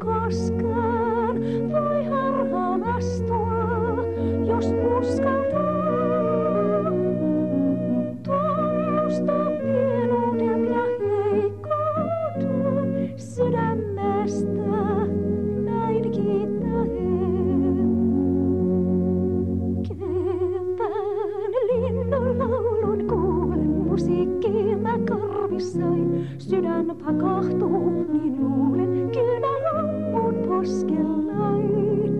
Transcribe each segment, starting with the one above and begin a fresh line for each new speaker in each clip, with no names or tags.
koska kieltä korvissani. Sydän pakahtuu, niin luulen, kynä loppuun poskellain.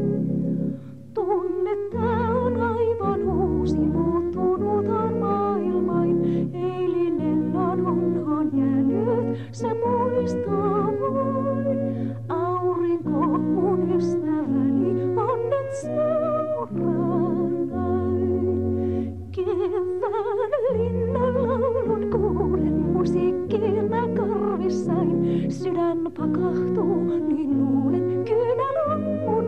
Tunne tää on aivan uusi, muuttunut on maailmain. Eilinen on unhon jäänyt, se muistaa vain. Aurinko mun ystäväni, onnet sinä. sidan pakahtuu, niin luulen kyllä luulen.